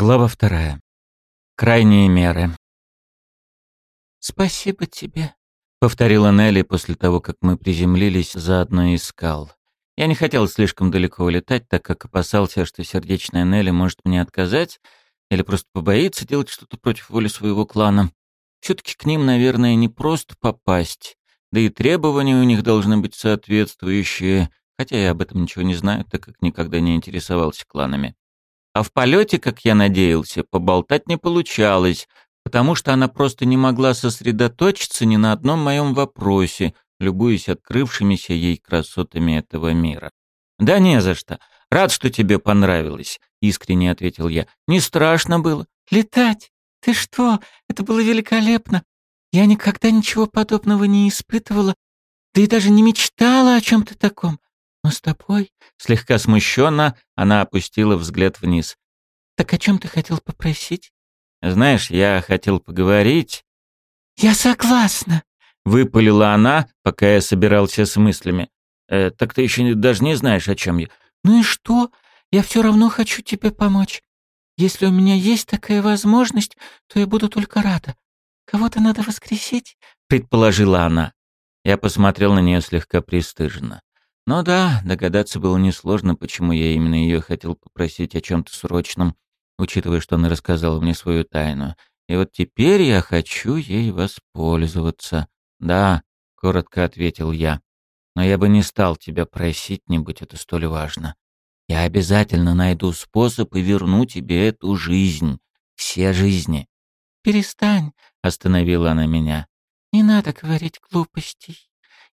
Глава вторая. Крайние меры. «Спасибо тебе», — повторила Нелли после того, как мы приземлились за одной из скал. Я не хотел слишком далеко улетать, так как опасался, что сердечная Нелли может мне отказать или просто побоится делать что-то против воли своего клана. Все-таки к ним, наверное, не просто попасть, да и требования у них должны быть соответствующие, хотя я об этом ничего не знаю, так как никогда не интересовался кланами. А в полете, как я надеялся, поболтать не получалось, потому что она просто не могла сосредоточиться ни на одном моем вопросе, любуясь открывшимися ей красотами этого мира. «Да не за что. Рад, что тебе понравилось», — искренне ответил я. «Не страшно было». «Летать? Ты что? Это было великолепно. Я никогда ничего подобного не испытывала. Да и даже не мечтала о чем-то таком. Но с тобой, слегка смущенно, она опустила взгляд вниз. Так о чем ты хотел попросить? Знаешь, я хотел поговорить. Я согласна, выпалила она, пока я собирался с мыслями. Э, так ты еще даже не знаешь, о чем я. Ну и что? Я все равно хочу тебе помочь. Если у меня есть такая возможность, то я буду только рада. Кого-то надо воскресить, предположила она. Я посмотрел на нее слегка пристыженно. Ну да, догадаться было несложно, почему я именно ее хотел попросить о чем-то срочном, учитывая, что она рассказала мне свою тайну. И вот теперь я хочу ей воспользоваться. Да, коротко ответил я. Но я бы не стал тебя просить, не будь это столь важно. Я обязательно найду способ и верну тебе эту жизнь. Все жизни. «Перестань», — остановила она меня. «Не надо говорить глупостей.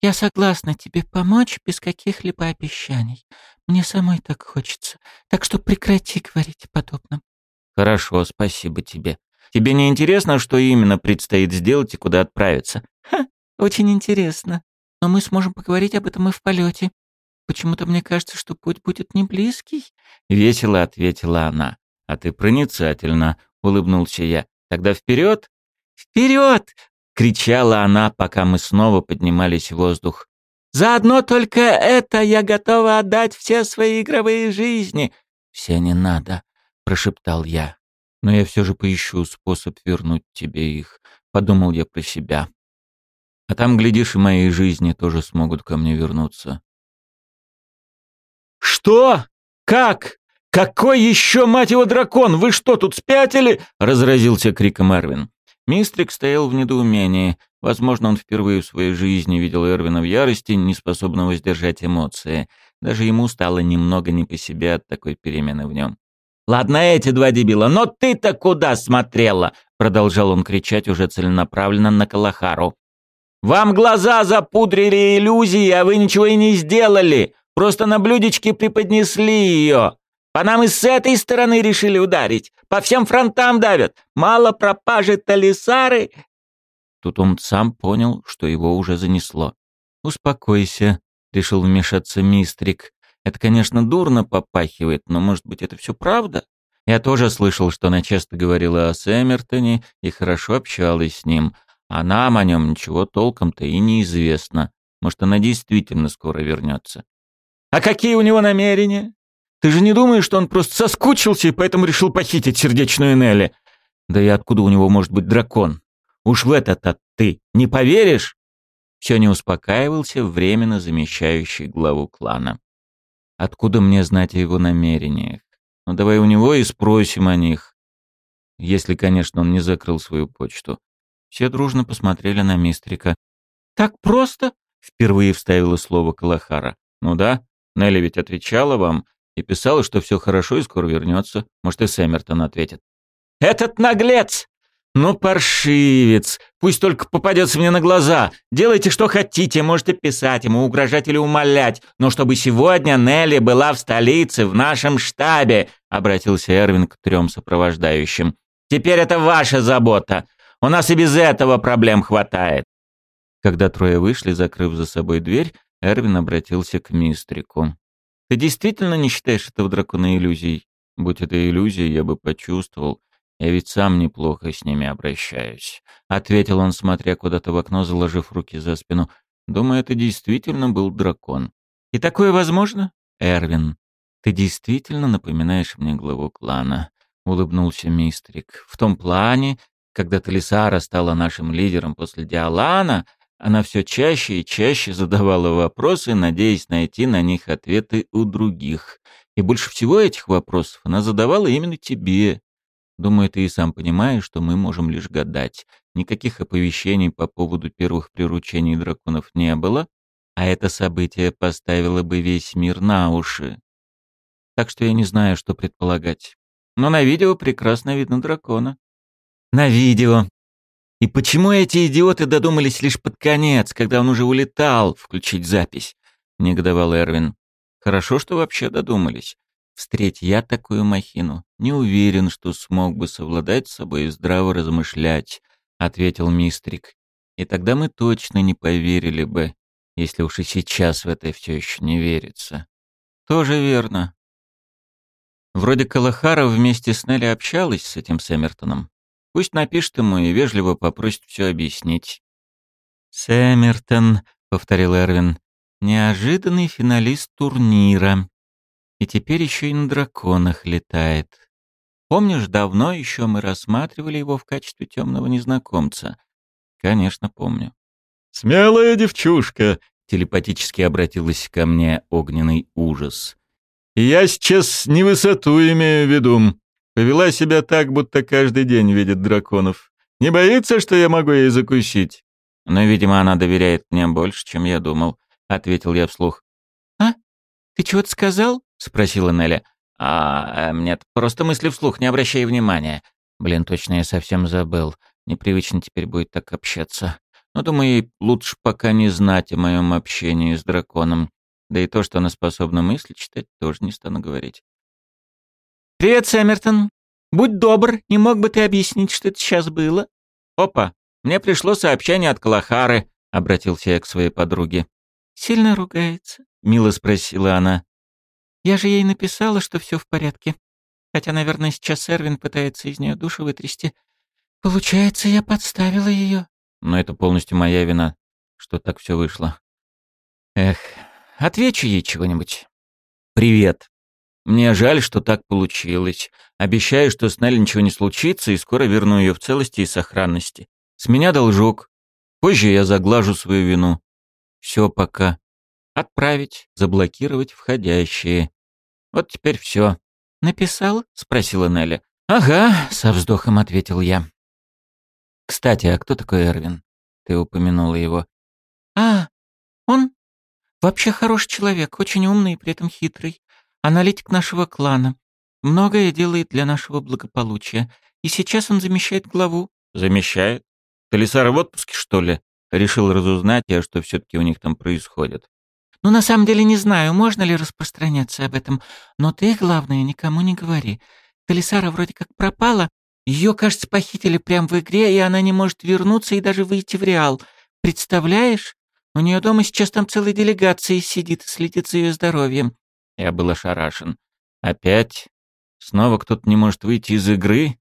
Я согласна тебе помочь без каких-либо обещаний. Мне самой так хочется. Так что прекрати говорить о подобном. Хорошо, спасибо тебе. Тебе не интересно, что именно предстоит сделать и куда отправиться? Ха, очень интересно. Но мы сможем поговорить об этом и в полете. Почему-то мне кажется, что путь будет не близкий. Весело ответила она. А ты проницательно, улыбнулся я. Тогда вперед? Вперед! Кричала она, пока мы снова поднимались в воздух. «Заодно только это я готова отдать все свои игровые жизни!» «Все не надо», — прошептал я. «Но я все же поищу способ вернуть тебе их», — подумал я про себя. «А там, глядишь, и мои жизни тоже смогут ко мне вернуться». «Что? Как? Какой еще, мать его, дракон? Вы что, тут спятили?» — разразился криком Эрвин. Мистрик стоял в недоумении. Возможно, он впервые в своей жизни видел Эрвина в ярости, не способного сдержать эмоции. Даже ему стало немного не по себе от такой перемены в нем. «Ладно, эти два дебила, но ты-то куда смотрела?» Продолжал он кричать уже целенаправленно на Калахару. «Вам глаза запудрили иллюзии, а вы ничего и не сделали. Просто на блюдечке преподнесли ее. По нам и с этой стороны решили ударить. По всем фронтам давят. Мало пропажи талисары. Тут он сам понял, что его уже занесло. «Успокойся», — решил вмешаться Мистрик. «Это, конечно, дурно попахивает, но, может быть, это все правда?» Я тоже слышал, что она часто говорила о Сэмертоне и хорошо общалась с ним, а нам о нем ничего толком-то и неизвестно. Может, она действительно скоро вернется. «А какие у него намерения?» Ты же не думаешь, что он просто соскучился и поэтому решил похитить сердечную Нелли? Да и откуда у него может быть дракон? Уж в это-то ты не поверишь?» Все не успокаивался временно замещающий главу клана. «Откуда мне знать о его намерениях? Ну давай у него и спросим о них. Если, конечно, он не закрыл свою почту». Все дружно посмотрели на Мистрика. «Так просто?» — впервые вставила слово Калахара. «Ну да, Нелли ведь отвечала вам, и писала, что все хорошо и скоро вернется. Может, и Сэммертон ответит. «Этот наглец! Ну, паршивец! Пусть только попадется мне на глаза. Делайте, что хотите, можете писать ему, угрожать или умолять, но чтобы сегодня Нелли была в столице, в нашем штабе», — обратился Эрвин к трем сопровождающим. «Теперь это ваша забота. У нас и без этого проблем хватает». Когда трое вышли, закрыв за собой дверь, Эрвин обратился к Мистрику. Ты действительно не считаешь этого дракона иллюзией? Будь это иллюзией, я бы почувствовал. Я ведь сам неплохо с ними обращаюсь. Ответил он, смотря куда-то в окно, заложив руки за спину. Думаю, это действительно был дракон. И такое возможно? Эрвин, ты действительно напоминаешь мне главу клана. — улыбнулся Мистрик. «В том плане, когда Талисара стала нашим лидером после Диалана, она все чаще и чаще задавала вопросы, надеясь найти на них ответы у других. И больше всего этих вопросов она задавала именно тебе. Думаю, ты и сам понимаешь, что мы можем лишь гадать. Никаких оповещений по поводу первых приручений драконов не было, а это событие поставило бы весь мир на уши. Так что я не знаю, что предполагать. Но на видео прекрасно видно дракона. На видео. И почему эти идиоты додумались лишь под конец, когда он уже улетал, включить запись? Негодовал Эрвин. Хорошо, что вообще додумались. Встреть я такую махину, не уверен, что смог бы совладать с собой и здраво размышлять, ответил Мистрик. И тогда мы точно не поверили бы, если уж и сейчас в это все еще не верится. Тоже верно. Вроде Калахара вместе с Нелли общалась с этим Сэмертоном. Пусть напишет ему и вежливо попросит все объяснить. «Сэмертон», — повторил Эрвин, — «неожиданный финалист турнира. И теперь еще и на драконах летает. Помнишь, давно еще мы рассматривали его в качестве темного незнакомца?» «Конечно, помню». «Смелая девчушка», — телепатически обратилась ко мне огненный ужас. «Я сейчас не высоту имею в виду. Повела себя так, будто каждый день видит драконов. Не боится, что я могу ей закусить?» «Но, видимо, она доверяет мне больше, чем я думал», — ответил я вслух. «А? Ты чего-то сказал?» — спросила Нелли. «А, нет, просто мысли вслух, не обращай внимания. Блин, точно я совсем забыл. Непривычно теперь будет так общаться. Но, думаю, лучше пока не знать о моем общении с драконом. Да и то, что она способна мысли читать, тоже не стану говорить. «Привет, Сэмертон. Будь добр, не мог бы ты объяснить, что это сейчас было?» «Опа, мне пришло сообщение от Калахары», — обратился я к своей подруге. «Сильно ругается?» — мило спросила она. «Я же ей написала, что все в порядке. Хотя, наверное, сейчас Эрвин пытается из нее душу вытрясти. Получается, я подставила ее». «Но это полностью моя вина, что так все вышло. Эх, отвечу ей чего-нибудь. Привет. Мне жаль, что так получилось. Обещаю, что с Нелли ничего не случится, и скоро верну ее в целости и сохранности. С меня должок. Позже я заглажу свою вину. Все пока. Отправить, заблокировать входящие. Вот теперь все. «Написал?» — спросила Нелли. «Ага», — со вздохом ответил я. «Кстати, а кто такой Эрвин? Ты упомянула его». «А, он вообще хороший человек, очень умный и при этом хитрый аналитик нашего клана. Многое делает для нашего благополучия. И сейчас он замещает главу». «Замещает? Талисара в отпуске, что ли?» Решил разузнать я, что все-таки у них там происходит. «Ну, на самом деле не знаю, можно ли распространяться об этом, но ты, главное, никому не говори. Талисара вроде как пропала, ее, кажется, похитили прямо в игре, и она не может вернуться и даже выйти в Реал. Представляешь? У нее дома сейчас там целая делегация сидит и следит за ее здоровьем. Я был ошарашен. Опять? Снова кто-то не может выйти из игры?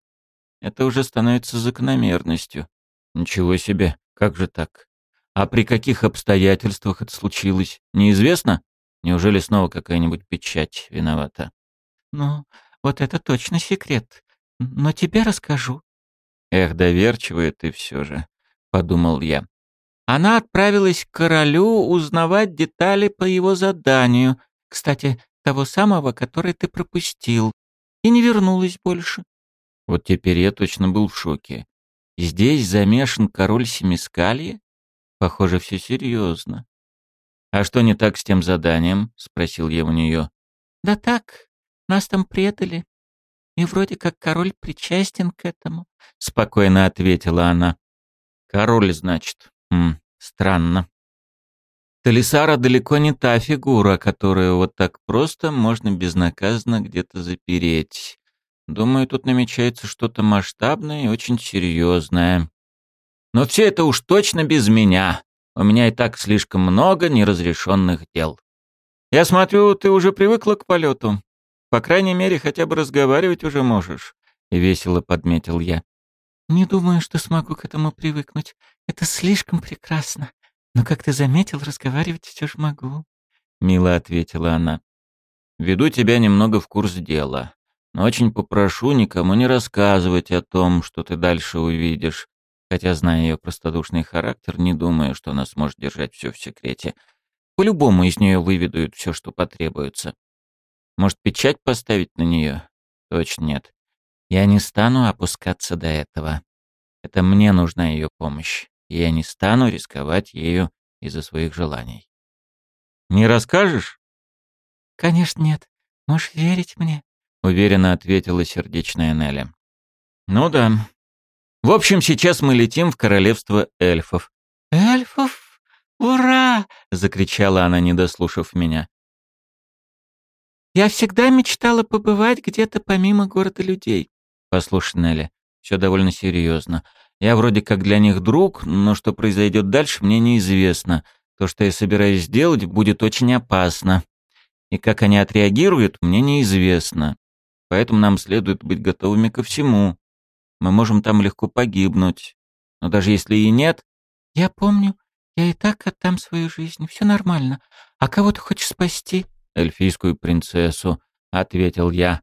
Это уже становится закономерностью. Ничего себе, как же так? А при каких обстоятельствах это случилось? Неизвестно? Неужели снова какая-нибудь печать виновата? Ну, вот это точно секрет. Но тебе расскажу. Эх, доверчивая ты все же, подумал я. Она отправилась к королю узнавать детали по его заданию. Кстати, того самого, который ты пропустил, и не вернулась больше. Вот теперь я точно был в шоке. Здесь замешан король Семискалья? Похоже, все серьезно. «А что не так с тем заданием?» — спросил я у нее. «Да так, нас там предали. И вроде как король причастен к этому», — спокойно ответила она. «Король, значит. Хм, странно. Талисара далеко не та фигура, которую вот так просто можно безнаказанно где-то запереть. Думаю, тут намечается что-то масштабное и очень серьезное. Но все это уж точно без меня. У меня и так слишком много неразрешенных дел. Я смотрю, ты уже привыкла к полету. По крайней мере, хотя бы разговаривать уже можешь. И весело подметил я. Не думаю, что смогу к этому привыкнуть. Это слишком прекрасно. Но, как ты заметил, разговаривать все же могу. Мило ответила она. Веду тебя немного в курс дела. Но очень попрошу никому не рассказывать о том, что ты дальше увидишь. Хотя, зная ее простодушный характер, не думаю, что она сможет держать все в секрете. По-любому из нее выведают все, что потребуется. Может, печать поставить на нее? Точно нет. Я не стану опускаться до этого. Это мне нужна ее помощь, я не стану рисковать ею из-за своих желаний. «Не расскажешь?» «Конечно нет. Можешь верить мне», — уверенно ответила сердечная Нелли. «Ну да. В общем, сейчас мы летим в королевство эльфов». «Эльфов? Ура!» — закричала она, не дослушав меня. «Я всегда мечтала побывать где-то помимо города людей». «Послушай, Нелли, все довольно серьезно. Я вроде как для них друг, но что произойдет дальше, мне неизвестно. То, что я собираюсь сделать, будет очень опасно. И как они отреагируют, мне неизвестно. Поэтому нам следует быть готовыми ко всему. Мы можем там легко погибнуть. Но даже если и нет... Я помню. Я и так отдам свою жизнь. Все нормально. А кого ты хочешь спасти? Эльфийскую принцессу, — ответил я.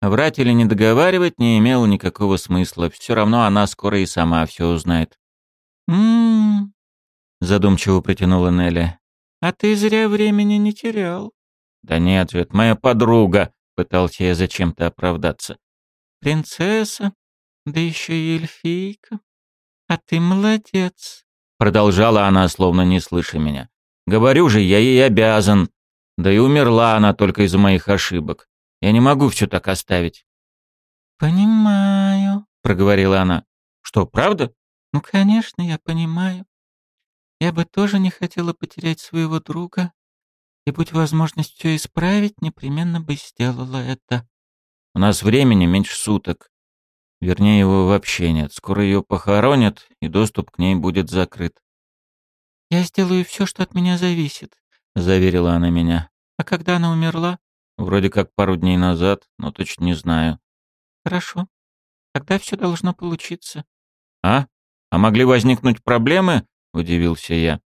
Врать или не договаривать не имело никакого смысла. Все равно она скоро и сама все узнает. «М-м-м», задумчиво протянула Нелли. «А ты зря времени не терял». «Да нет это моя подруга», — пытался я зачем-то оправдаться. «Принцесса, да еще и эльфийка. А ты молодец», — продолжала она, словно не слыша меня. «Говорю же, я ей обязан. Да и умерла она только из-за моих ошибок. Я не могу все так оставить». «Понимаю», — проговорила она. «Что, правда?» «Ну, конечно, я понимаю. Я бы тоже не хотела потерять своего друга, и, будь возможность все исправить, непременно бы сделала это». «У нас времени меньше суток. Вернее, его вообще нет. Скоро ее похоронят, и доступ к ней будет закрыт». «Я сделаю все, что от меня зависит», — заверила она меня. «А когда она умерла?» Вроде как пару дней назад, но точно не знаю. Хорошо. Тогда все должно получиться. А? А могли возникнуть проблемы? Удивился я.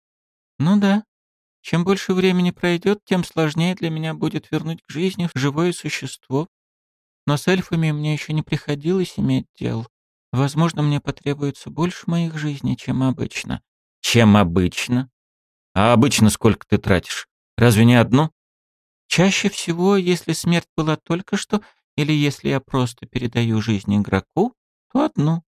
Ну да. Чем больше времени пройдет, тем сложнее для меня будет вернуть к жизни живое существо. Но с эльфами мне еще не приходилось иметь дел. Возможно, мне потребуется больше моих жизней, чем обычно. Чем обычно? А обычно сколько ты тратишь? Разве не одну? Чаще всего, если смерть была только что, или если я просто передаю жизнь игроку, то одну.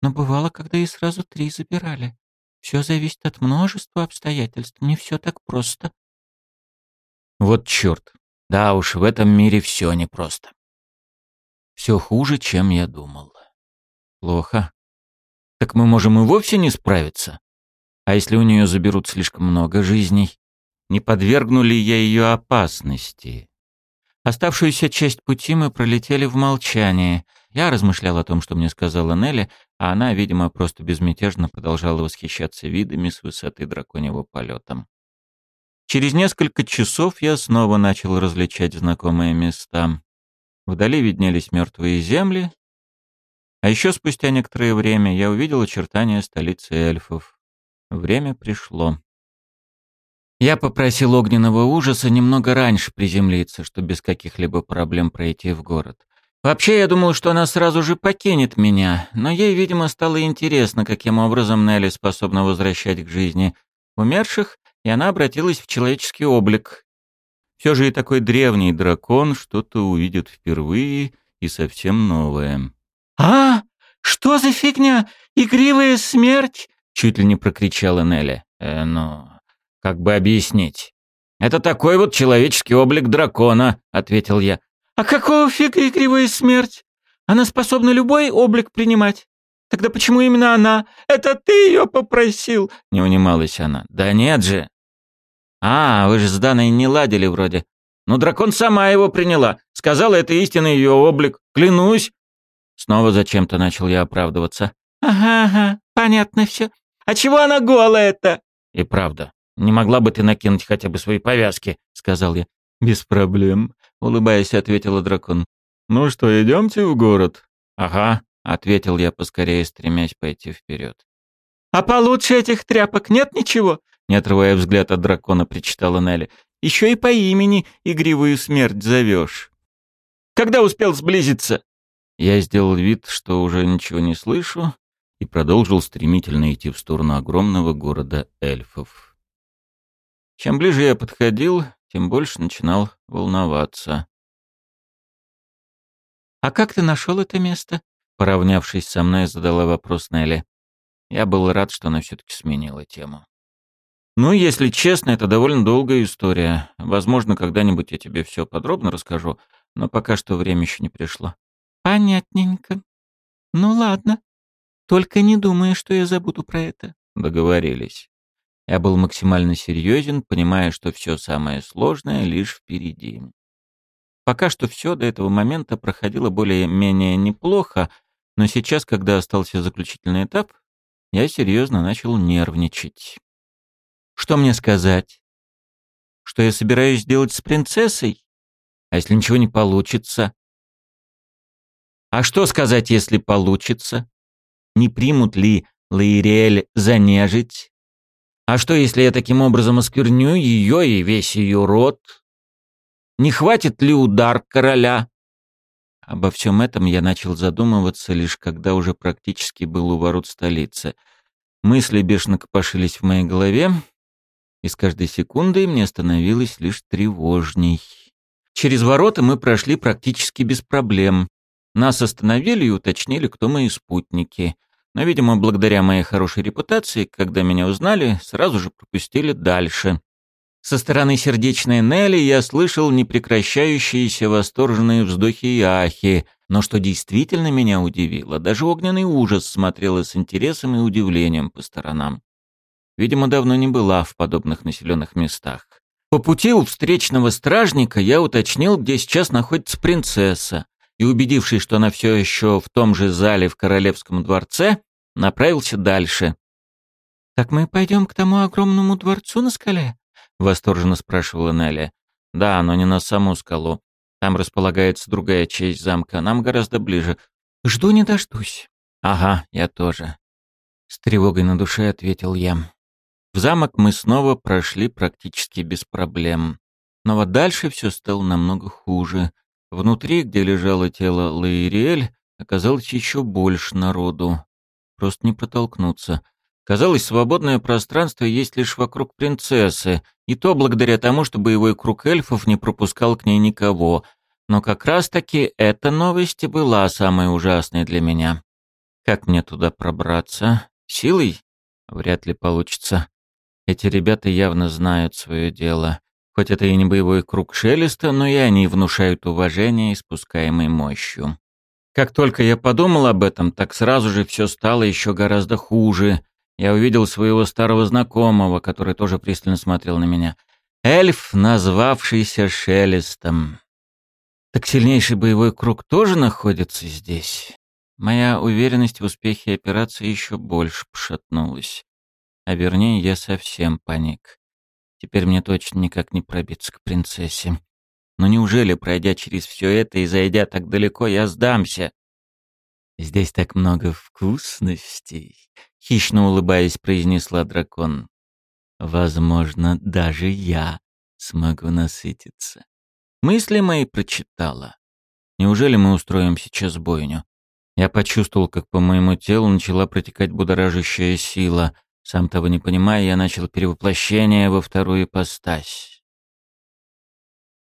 Но бывало, когда и сразу три забирали. Все зависит от множества обстоятельств, не все так просто. Вот черт. Да уж, в этом мире все непросто. Все хуже, чем я думал. Плохо. Так мы можем и вовсе не справиться. А если у нее заберут слишком много жизней? Не подвергну ли я ее опасности. Оставшуюся часть пути мы пролетели в молчании. Я размышлял о том, что мне сказала Нелли, а она, видимо, просто безмятежно продолжала восхищаться видами с высоты драконьего полета. Через несколько часов я снова начал различать знакомые места. Вдали виднелись мертвые земли, а еще спустя некоторое время я увидел очертания столицы эльфов. Время пришло. Я попросил огненного ужаса немного раньше приземлиться, чтобы без каких-либо проблем пройти в город. Вообще, я думал, что она сразу же покинет меня, но ей, видимо, стало интересно, каким образом Нелли способна возвращать к жизни умерших, и она обратилась в человеческий облик. Все же и такой древний дракон что-то увидит впервые и совсем новое. «А, что за фигня? Игривая смерть?» — чуть ли не прокричала Нелли. «Э, ну, как бы объяснить? «Это такой вот человеческий облик дракона», — ответил я. «А какого фига игривая смерть? Она способна любой облик принимать. Тогда почему именно она? Это ты ее попросил?» — не унималась она. «Да нет же». «А, вы же с Даной не ладили вроде. Ну, дракон сама его приняла. Сказала, это истинный ее облик. Клянусь». Снова зачем-то начал я оправдываться. «Ага, ага, понятно все. А чего она голая-то?» И правда, «Не могла бы ты накинуть хотя бы свои повязки?» — сказал я. «Без проблем», — улыбаясь, ответила дракон. «Ну что, идемте в город?» «Ага», — ответил я, поскорее стремясь пойти вперед. «А получше этих тряпок нет ничего?» Не отрывая взгляд от дракона, причитала Нелли. «Еще и по имени игривую смерть зовешь». Когда успел сблизиться?» Я сделал вид, что уже ничего не слышу, и продолжил стремительно идти в сторону огромного города эльфов. Чем ближе я подходил, тем больше начинал волноваться. «А как ты нашел это место?» Поравнявшись со мной, задала вопрос Нелли. Я был рад, что она все-таки сменила тему. «Ну, если честно, это довольно долгая история. Возможно, когда-нибудь я тебе все подробно расскажу, но пока что время еще не пришло». «Понятненько. Ну ладно. Только не думай, что я забуду про это». Договорились. Я был максимально серьезен, понимая, что все самое сложное лишь впереди. Пока что все до этого момента проходило более-менее неплохо, но сейчас, когда остался заключительный этап, я серьезно начал нервничать. Что мне сказать? Что я собираюсь сделать с принцессой? А если ничего не получится? А что сказать, если получится? Не примут ли Лаириэль за нежить? А что, если я таким образом оскверню ее и весь ее род? Не хватит ли удар короля? Обо всем этом я начал задумываться лишь когда уже практически был у ворот столицы. Мысли бешено копошились в моей голове, и с каждой секундой мне становилось лишь тревожней. Через ворота мы прошли практически без проблем. Нас остановили и уточнили, кто мои спутники — но, видимо, благодаря моей хорошей репутации, когда меня узнали, сразу же пропустили дальше. Со стороны сердечной Нелли я слышал непрекращающиеся восторженные вздохи и ахи, но что действительно меня удивило, даже огненный ужас смотрела с интересом и удивлением по сторонам. Видимо, давно не была в подобных населенных местах. По пути у встречного стражника я уточнил, где сейчас находится принцесса и, убедившись, что она все еще в том же зале в королевском дворце, направился дальше. «Так мы пойдем к тому огромному дворцу на скале?» — восторженно спрашивала Нелли. «Да, но не на саму скалу. Там располагается другая часть замка, нам гораздо ближе. Жду не дождусь». «Ага, я тоже». С тревогой на душе ответил я. В замок мы снова прошли практически без проблем. Но вот дальше все стало намного хуже. Внутри, где лежало тело Лаириэль, оказалось еще больше народу. Просто не протолкнуться. Казалось, свободное пространство есть лишь вокруг принцессы, и то благодаря тому, что боевой круг эльфов не пропускал к ней никого. Но как раз-таки эта новость и была самой ужасной для меня. Как мне туда пробраться? Силой? Вряд ли получится. Эти ребята явно знают свое дело. Хоть это и не боевой круг шелеста, но и они внушают уважение испускаемой мощью. Как только я подумал об этом, так сразу же все стало еще гораздо хуже. Я увидел своего старого знакомого, который тоже пристально смотрел на меня. Эльф, назвавшийся Шелестом. Так сильнейший боевой круг тоже находится здесь. Моя уверенность в успехе операции еще больше пошатнулась. А вернее, я совсем паник. Теперь мне точно никак не пробиться к принцессе. Но неужели, пройдя через все это и зайдя так далеко, я сдамся? Здесь так много вкусностей, хищно улыбаясь, произнесла дракон. Возможно, даже я смогу насытиться. Мысли мои прочитала. Неужели мы устроим сейчас бойню? Я почувствовал, как по моему телу начала протекать будоражащая сила — сам того не понимая, я начал перевоплощение во вторую ипостась.